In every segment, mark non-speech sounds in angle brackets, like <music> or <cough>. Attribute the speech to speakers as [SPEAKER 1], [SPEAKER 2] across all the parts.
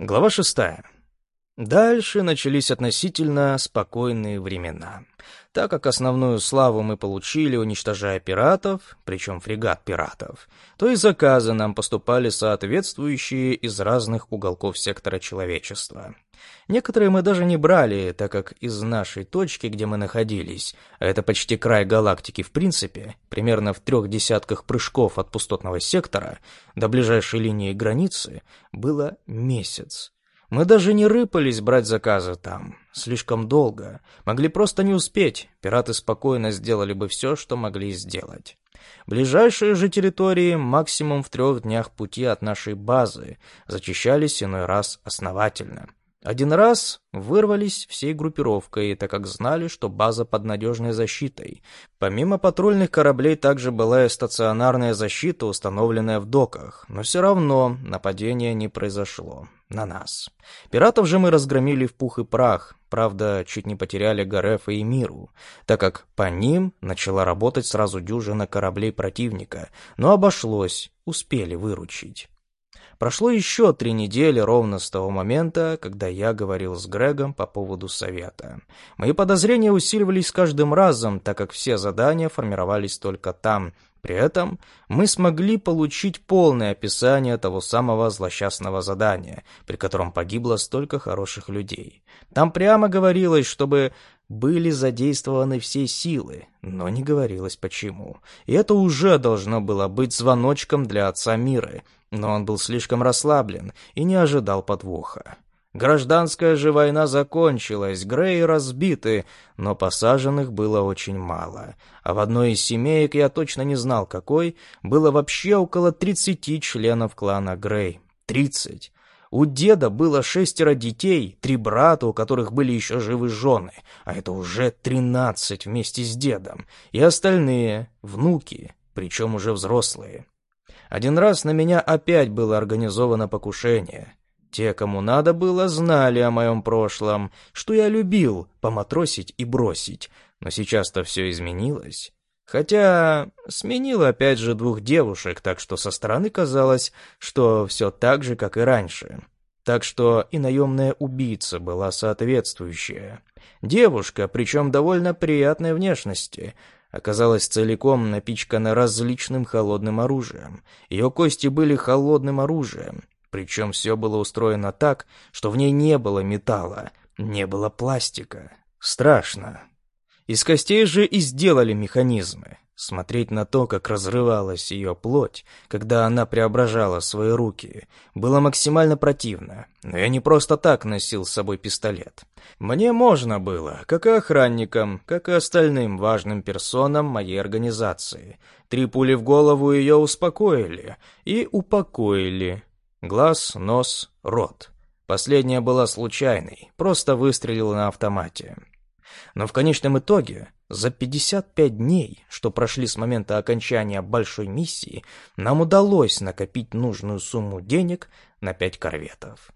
[SPEAKER 1] Глава шестая. Дальше начались относительно спокойные времена. Так как основную славу мы получили, уничтожая пиратов, причем фрегат пиратов, то и заказы нам поступали соответствующие из разных уголков сектора человечества. Некоторые мы даже не брали, так как из нашей точки, где мы находились, а это почти край галактики в принципе, примерно в трех десятках прыжков от пустотного сектора до ближайшей линии границы, было месяц. Мы даже не рыпались брать заказы там. Слишком долго. Могли просто не успеть. Пираты спокойно сделали бы все, что могли сделать. Ближайшие же территории, максимум в трех днях пути от нашей базы, зачищались иной раз основательно. Один раз вырвались всей группировкой, так как знали, что база под надежной защитой. Помимо патрульных кораблей также была и стационарная защита, установленная в доках, но все равно нападение не произошло. На нас. Пиратов же мы разгромили в пух и прах, правда, чуть не потеряли Гарефа и Миру, так как по ним начала работать сразу дюжина кораблей противника, но обошлось, успели выручить. Прошло еще три недели ровно с того момента, когда я говорил с Грегом по поводу совета. Мои подозрения усиливались с каждым разом, так как все задания формировались только там. При этом мы смогли получить полное описание того самого злосчастного задания, при котором погибло столько хороших людей. Там прямо говорилось, чтобы были задействованы все силы, но не говорилось почему. И это уже должно было быть звоночком для Отца Мира — но он был слишком расслаблен и не ожидал подвоха. Гражданская же война закончилась, Греи разбиты, но посаженных было очень мало. А в одной из семеек, я точно не знал какой, было вообще около тридцати членов клана Грей. Тридцать. У деда было шестеро детей, три брата, у которых были еще живы жены, а это уже тринадцать вместе с дедом, и остальные — внуки, причем уже взрослые. Один раз на меня опять было организовано покушение. Те, кому надо было, знали о моем прошлом, что я любил поматросить и бросить. Но сейчас-то все изменилось. Хотя сменил опять же двух девушек, так что со стороны казалось, что все так же, как и раньше. Так что и наемная убийца была соответствующая. Девушка, причем довольно приятной внешности — оказалась целиком напичкана различным холодным оружием. Ее кости были холодным оружием, причем все было устроено так, что в ней не было металла, не было пластика. Страшно. Из костей же и сделали механизмы. Смотреть на то, как разрывалась ее плоть, когда она преображала свои руки, было максимально противно. Но я не просто так носил с собой пистолет. Мне можно было, как и охранникам, как и остальным важным персонам моей организации. Три пули в голову ее успокоили и упокоили. Глаз, нос, рот. Последняя была случайной, просто выстрелила на автомате. Но в конечном итоге, за 55 дней, что прошли с момента окончания большой миссии, нам удалось накопить нужную сумму денег на 5 корветов.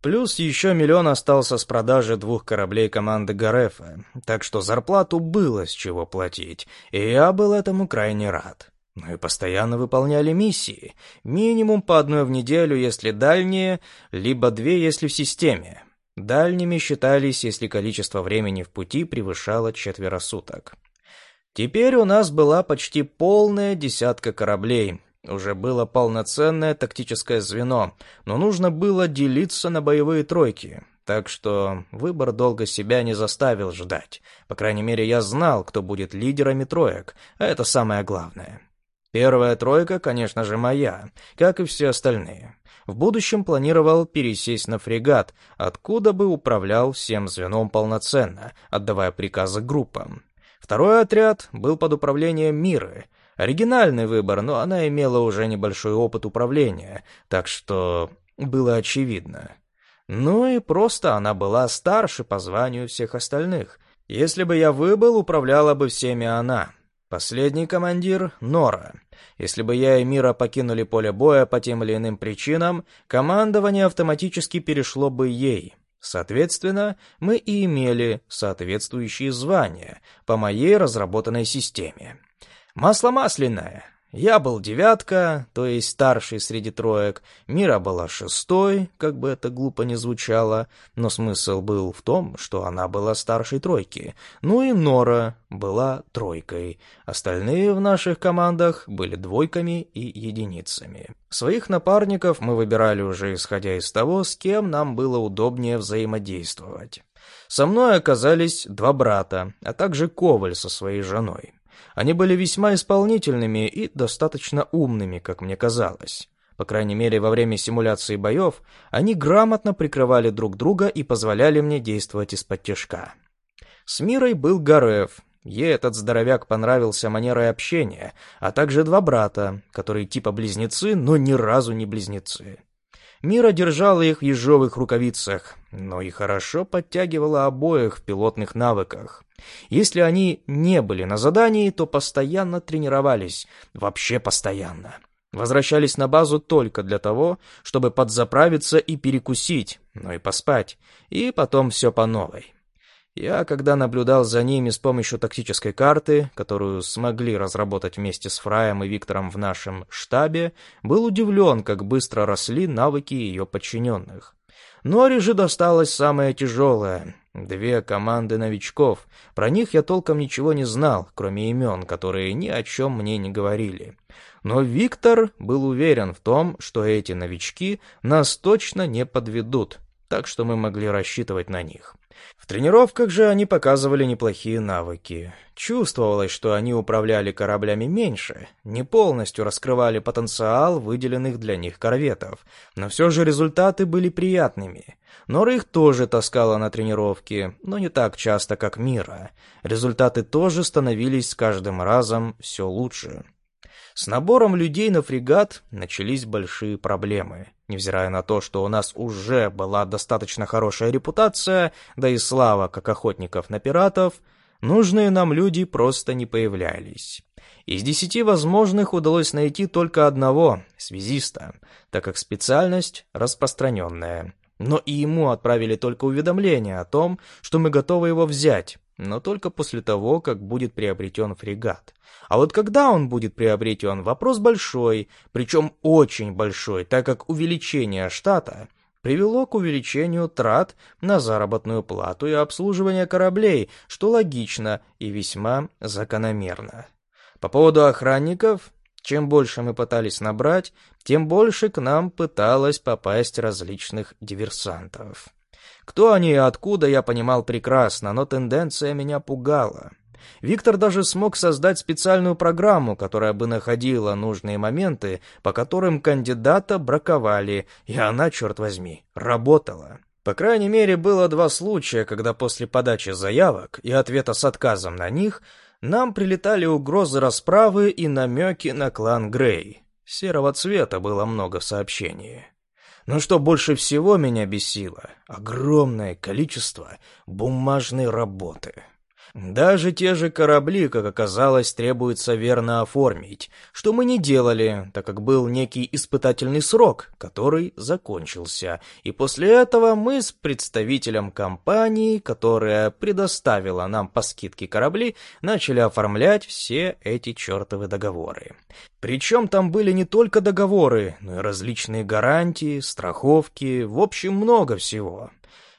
[SPEAKER 1] Плюс еще миллион остался с продажи двух кораблей команды Гарефа, так что зарплату было с чего платить, и я был этому крайне рад. И постоянно выполняли миссии, минимум по одной в неделю, если дальние, либо две, если в системе. Дальними считались, если количество времени в пути превышало четверо суток. Теперь у нас была почти полная десятка кораблей. Уже было полноценное тактическое звено, но нужно было делиться на боевые тройки. Так что выбор долго себя не заставил ждать. По крайней мере, я знал, кто будет лидерами троек, а это самое главное. Первая тройка, конечно же, моя, как и все остальные. В будущем планировал пересесть на фрегат, откуда бы управлял всем звеном полноценно, отдавая приказы группам. Второй отряд был под управлением Миры. Оригинальный выбор, но она имела уже небольшой опыт управления, так что было очевидно. Ну и просто она была старше по званию всех остальных. Если бы я выбыл, управляла бы всеми она. Последний командир — Нора. Если бы я и Мира покинули поле боя по тем или иным причинам, командование автоматически перешло бы ей. Соответственно, мы и имели соответствующие звания по моей разработанной системе. Масло масляное. Я был девятка, то есть старший среди троек, Мира была шестой, как бы это глупо не звучало, но смысл был в том, что она была старшей тройки, ну и Нора была тройкой. Остальные в наших командах были двойками и единицами. Своих напарников мы выбирали уже исходя из того, с кем нам было удобнее взаимодействовать. Со мной оказались два брата, а также Коваль со своей женой. Они были весьма исполнительными и достаточно умными, как мне казалось. По крайней мере, во время симуляции боев они грамотно прикрывали друг друга и позволяли мне действовать из-под тяжка. С Мирой был Гарев. Ей этот здоровяк понравился манерой общения, а также два брата, которые типа близнецы, но ни разу не близнецы. Мира держала их в ежовых рукавицах, но и хорошо подтягивала обоих в пилотных навыках. Если они не были на задании, то постоянно тренировались, вообще постоянно. Возвращались на базу только для того, чтобы подзаправиться и перекусить, но и поспать, и потом все по новой. Я, когда наблюдал за ними с помощью тактической карты, которую смогли разработать вместе с Фраем и Виктором в нашем штабе, был удивлен, как быстро росли навыки ее подчиненных. Норе же досталось самое тяжелое. Две команды новичков. Про них я толком ничего не знал, кроме имен, которые ни о чем мне не говорили. Но Виктор был уверен в том, что эти новички нас точно не подведут, так что мы могли рассчитывать на них. В тренировках же они показывали неплохие навыки. Чувствовалось, что они управляли кораблями меньше, не полностью раскрывали потенциал выделенных для них корветов, но все же результаты были приятными. Нора их тоже таскала на тренировки, но не так часто, как Мира. Результаты тоже становились с каждым разом все лучше. С набором людей на фрегат начались большие проблемы. Невзирая на то, что у нас уже была достаточно хорошая репутация, да и слава как охотников на пиратов, нужные нам люди просто не появлялись. Из десяти возможных удалось найти только одного — связиста, так как специальность распространенная. Но и ему отправили только уведомление о том, что мы готовы его взять, но только после того, как будет приобретен фрегат. А вот когда он будет приобретен, вопрос большой, причем очень большой, так как увеличение штата привело к увеличению трат на заработную плату и обслуживание кораблей, что логично и весьма закономерно. По поводу охранников, чем больше мы пытались набрать, тем больше к нам пыталось попасть различных диверсантов. Кто они и откуда, я понимал прекрасно, но тенденция меня пугала. Виктор даже смог создать специальную программу, которая бы находила нужные моменты, по которым кандидата браковали, и она, черт возьми, работала. По крайней мере, было два случая, когда после подачи заявок и ответа с отказом на них нам прилетали угрозы расправы и намеки на клан Грей. Серого цвета было много сообщений. Но что больше всего меня бесило — огромное количество бумажной работы. Даже те же корабли, как оказалось, требуется верно оформить, что мы не делали, так как был некий испытательный срок, который закончился, и после этого мы с представителем компании, которая предоставила нам по скидке корабли, начали оформлять все эти чертовы договоры. Причем там были не только договоры, но и различные гарантии, страховки, в общем, много всего.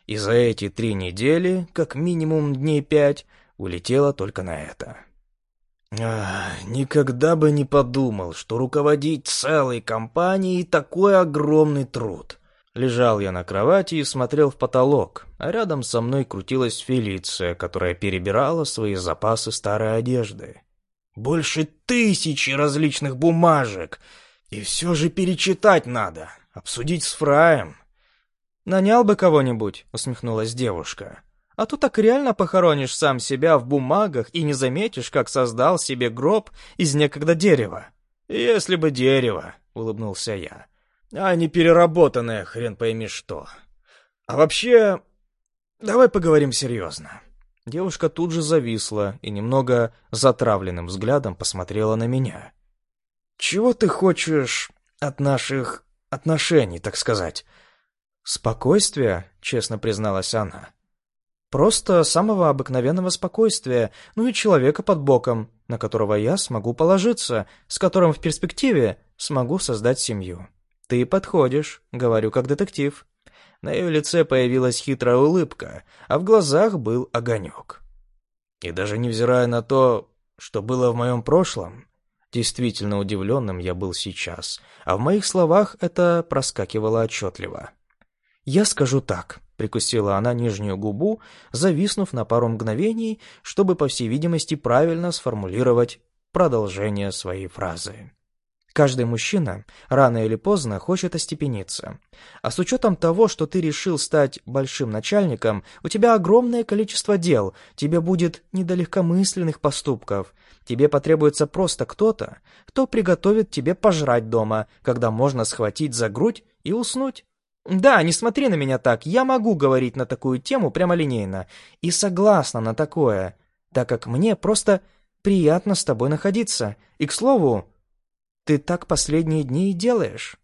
[SPEAKER 1] И за эти три недели, как минимум дней пять, улетела только на это. Ах, никогда бы не подумал, что руководить целой компанией такой огромный труд. Лежал я на кровати и смотрел в потолок, а рядом со мной крутилась Фелиция, которая перебирала свои запасы старой одежды. Больше тысячи различных бумажек, и все же перечитать надо, обсудить с Фраем. «Нанял бы кого-нибудь», — усмехнулась девушка. А то так реально похоронишь сам себя в бумагах и не заметишь, как создал себе гроб из некогда дерева. Если бы дерево, улыбнулся я. А не переработанное хрен пойми что. А вообще, давай поговорим серьезно. Девушка тут же зависла и немного затравленным взглядом посмотрела на меня. «Чего ты хочешь от наших отношений, так сказать?» «Спокойствие», — честно призналась она. Просто самого обыкновенного спокойствия, ну и человека под боком, на которого я смогу положиться, с которым в перспективе смогу создать семью. Ты подходишь, говорю как детектив. На ее лице появилась хитрая улыбка, а в глазах был огонек. И даже невзирая на то, что было в моем прошлом, действительно удивленным я был сейчас, а в моих словах это проскакивало отчетливо. «Я скажу так», — прикусила она нижнюю губу, зависнув на пару мгновений, чтобы, по всей видимости, правильно сформулировать продолжение своей фразы. Каждый мужчина рано или поздно хочет остепениться. А с учетом того, что ты решил стать большим начальником, у тебя огромное количество дел, тебе будет не до легкомысленных поступков. Тебе потребуется просто кто-то, кто приготовит тебе пожрать дома, когда можно схватить за грудь и уснуть. Да, не смотри на меня так, я могу говорить на такую тему прямолинейно. И согласна на такое, так как мне просто приятно с тобой находиться. И, к слову, ты так последние дни и делаешь».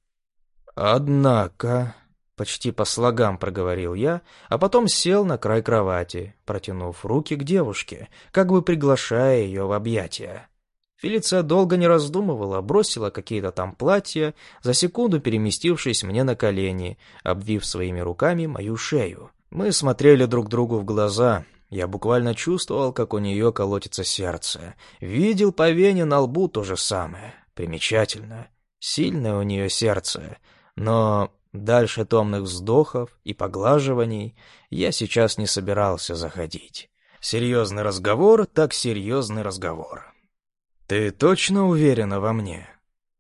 [SPEAKER 2] «Однако...» — почти по слогам проговорил я, а потом сел на край кровати, протянув руки к девушке, как бы приглашая ее в объятия. Фелиция долго не раздумывала, бросила какие-то там платья, за секунду переместившись мне на колени, обвив своими руками мою шею. Мы смотрели друг другу в глаза. Я буквально чувствовал, как у нее колотится сердце. Видел по вене на лбу то же самое. Примечательно. Сильное у нее сердце. Но дальше томных вздохов и поглаживаний я сейчас не собирался заходить. Серьезный разговор, так серьезный разговор. «Ты точно уверена во мне?»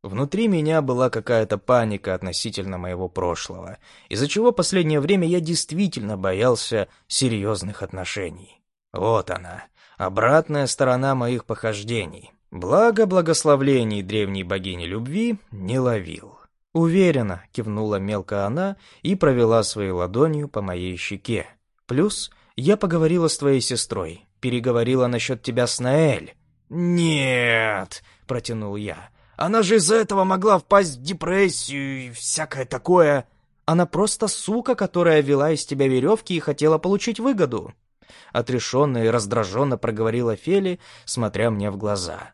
[SPEAKER 2] Внутри меня была какая-то паника относительно моего прошлого, из-за чего последнее время я действительно боялся серьезных отношений. Вот она, обратная сторона моих похождений. Благо благословлений древней богини любви не ловил. «Уверена», — кивнула мелко она и провела своей ладонью по моей щеке. «Плюс я поговорила с твоей сестрой, переговорила насчет тебя с Наэль».
[SPEAKER 1] «Нет», — протянул я, — «она же из-за этого могла впасть в депрессию и всякое такое». «Она просто сука, которая вела из тебя веревки и хотела получить выгоду», — отрешенно и раздраженно проговорила Фели, смотря мне в глаза.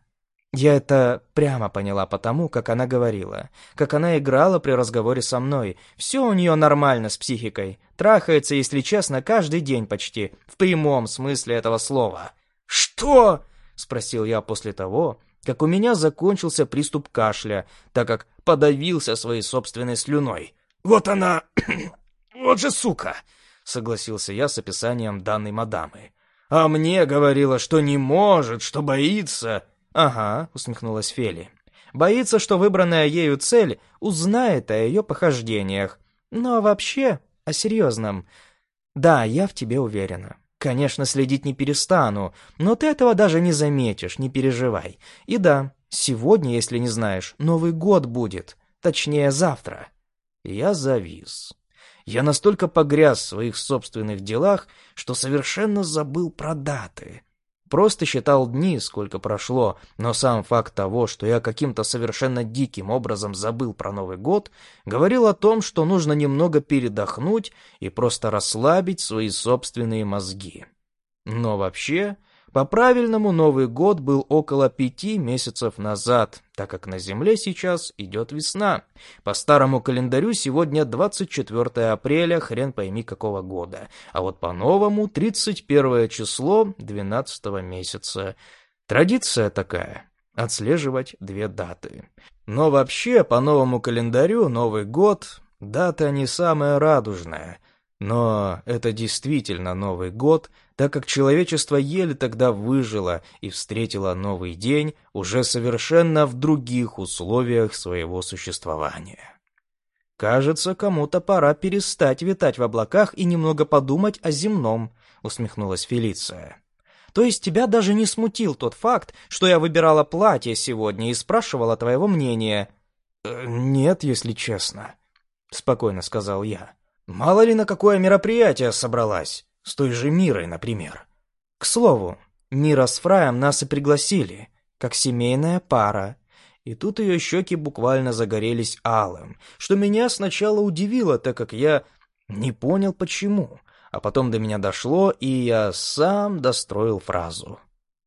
[SPEAKER 1] Я это прямо поняла потому, как она говорила, как она играла при разговоре со мной. Все у нее нормально с психикой. Трахается, если честно, каждый день почти, в прямом смысле этого слова. «Что?» — спросил я после того, как у меня закончился приступ кашля, так как подавился своей собственной слюной. «Вот она... <clears throat> вот же сука!» — согласился я с описанием данной мадамы. «А мне говорила, что не может, что боится...» «Ага», — усмехнулась Фели. «Боится, что выбранная ею цель узнает о ее похождениях. Но вообще, о серьезном. Да, я в тебе уверена. Конечно, следить не перестану, но ты этого даже не заметишь, не переживай. И да, сегодня, если не знаешь, Новый год будет. Точнее, завтра». Я завис. Я настолько погряз в своих собственных делах, что совершенно забыл про даты. Просто считал дни, сколько прошло, но сам факт того, что я каким-то совершенно диким образом забыл про Новый год, говорил о том, что нужно немного передохнуть и просто расслабить свои собственные мозги. Но вообще, по-правильному Новый год был около пяти месяцев назад, так как на Земле сейчас идет весна. По старому календарю сегодня 24 апреля, хрен пойми какого года. А вот по новому 31 число 12 месяца. Традиция такая – отслеживать две даты. Но вообще, по новому календарю Новый год – дата не самая радужная. Но это действительно Новый год – так как человечество еле тогда выжило и встретило новый день уже совершенно в других условиях своего существования. «Кажется, кому-то пора перестать витать в облаках и немного подумать о земном», — усмехнулась Фелиция. «То есть тебя даже не смутил тот факт, что я выбирала платье сегодня и спрашивала твоего мнения?» «Э, «Нет, если честно», — спокойно сказал я. «Мало ли на какое мероприятие собралась. С той же Мирой, например. К слову, Мира с Фраем нас и пригласили, как семейная пара. И тут ее щеки буквально загорелись алым, что меня сначала удивило, так как я не понял почему, а потом до меня дошло, и я сам достроил фразу.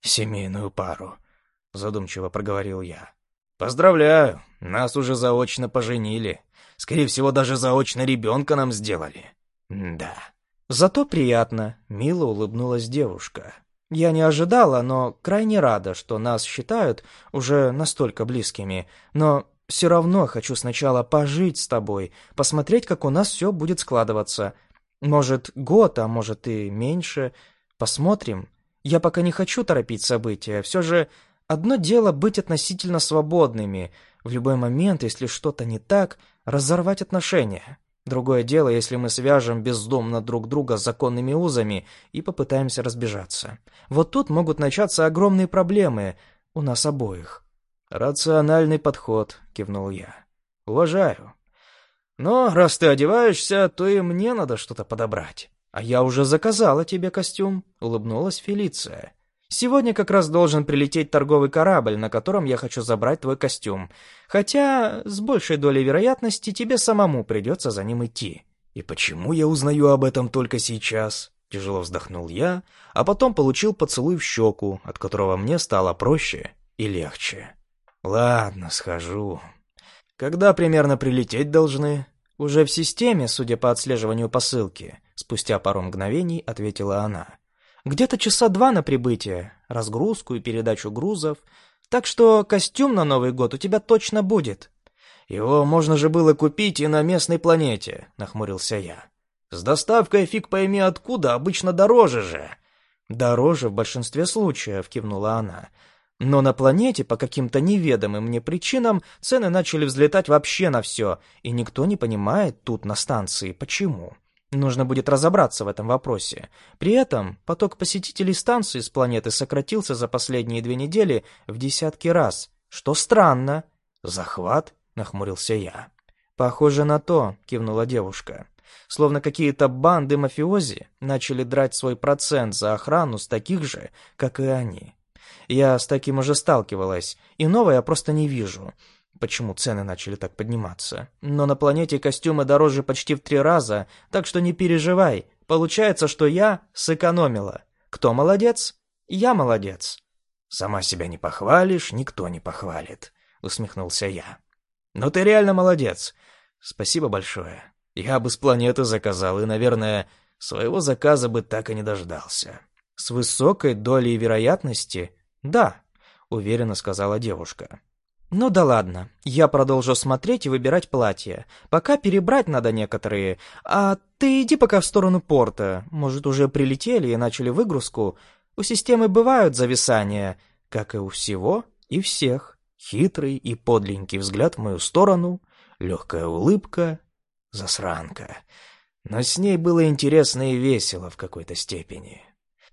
[SPEAKER 1] «Семейную пару», — задумчиво проговорил я. «Поздравляю, нас уже заочно поженили. Скорее всего, даже заочно ребенка нам сделали». «Да».
[SPEAKER 2] «Зато приятно», — мило улыбнулась девушка. «Я не ожидала, но крайне рада, что нас считают уже настолько близкими. Но все равно хочу сначала пожить с тобой, посмотреть, как у нас все будет складываться. Может, год, а может и меньше. Посмотрим. Я пока не хочу торопить события. Все же одно дело быть относительно свободными. В любой момент, если что-то не так, разорвать отношения. Другое дело, если мы свяжем бездомно друг друга законными узами и попытаемся разбежаться. Вот тут могут начаться огромные проблемы у нас обоих.
[SPEAKER 1] «Рациональный подход», — кивнул я. «Уважаю. Но раз ты одеваешься, то и мне надо что-то подобрать».
[SPEAKER 2] «А я уже заказала тебе костюм», — улыбнулась Фелиция. «Сегодня как раз должен прилететь торговый корабль, на котором я хочу забрать твой костюм. Хотя, с большей долей вероятности, тебе самому придется за ним идти».
[SPEAKER 1] «И почему я узнаю об этом только сейчас?» Тяжело вздохнул я, а потом получил поцелуй в щеку, от которого мне стало проще и легче. «Ладно, схожу. Когда примерно прилететь должны?»
[SPEAKER 2] «Уже в системе, судя по отслеживанию посылки», — спустя пару мгновений ответила она. «Где-то часа два на прибытие, разгрузку и передачу грузов. Так что костюм на Новый год у тебя точно будет».
[SPEAKER 1] «Его можно же было купить и на местной планете», — нахмурился я. «С доставкой фиг пойми откуда, обычно дороже же».
[SPEAKER 2] «Дороже в большинстве случаев», — кивнула она. Но на планете по каким-то неведомым мне причинам цены начали взлетать вообще на все, и никто не понимает тут на станции почему. Нужно будет разобраться в этом вопросе. При этом поток посетителей станции с планеты сократился за последние две недели в десятки раз, что странно.
[SPEAKER 1] «Захват?» — нахмурился я.
[SPEAKER 2] «Похоже на то», — кивнула девушка. Словно какие-то банды мафиози начали драть свой процент за охрану с таких же, как и они. Я с таким уже сталкивалась. Иного я просто не вижу. Почему цены начали так подниматься? Но на планете костюмы дороже почти в три раза, так что не переживай. Получается, что я сэкономила. Кто молодец? Я молодец.
[SPEAKER 1] Сама себя не похвалишь, никто не похвалит, усмехнулся я. Но ты реально молодец. Спасибо большое. Я бы с планеты заказал и, наверное, своего заказа бы так и не дождался.
[SPEAKER 2] С высокой долей вероятности «Да», — уверенно сказала девушка. «Ну да ладно, я продолжу смотреть и выбирать платье. Пока перебрать надо некоторые. А ты иди пока в сторону порта. Может, уже прилетели и начали выгрузку. У системы бывают зависания, как и у всего и всех. Хитрый и подленький взгляд в мою сторону, легкая улыбка, засранка. Но с ней было интересно и весело в какой-то степени».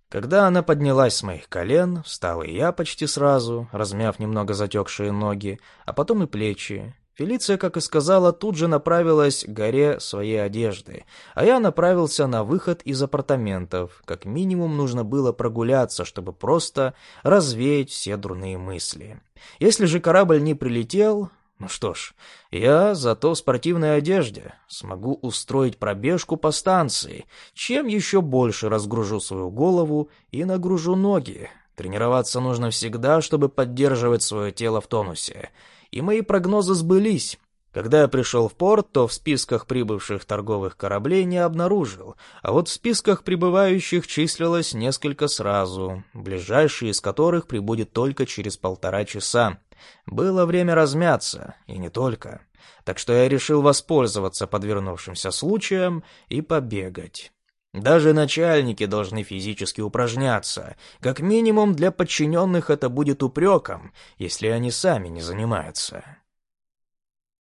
[SPEAKER 2] Когда она поднялась с моих колен, встал и я почти сразу, размяв немного затекшие ноги, а потом и плечи. Фелиция, как и сказала, тут же направилась к горе своей одежды, а я направился на выход из апартаментов. Как минимум нужно было прогуляться, чтобы просто развеять все дурные мысли. Если же корабль не прилетел, ну что ж, я зато в спортивной одежде смогу устроить пробежку по станции, чем еще больше разгружу свою голову и нагружу ноги. Тренироваться нужно всегда, чтобы поддерживать свое тело в тонусе. И мои прогнозы сбылись. Когда я пришел в порт, то в списках прибывших торговых кораблей не обнаружил, а вот в списках прибывающих числилось несколько сразу, ближайший из которых прибудет только через полтора часа. Было время размяться, и не только. Так что я решил воспользоваться подвернувшимся случаем и побегать. Даже начальники должны физически упражняться. Как минимум для подчиненных это будет упреком, если они сами не занимаются.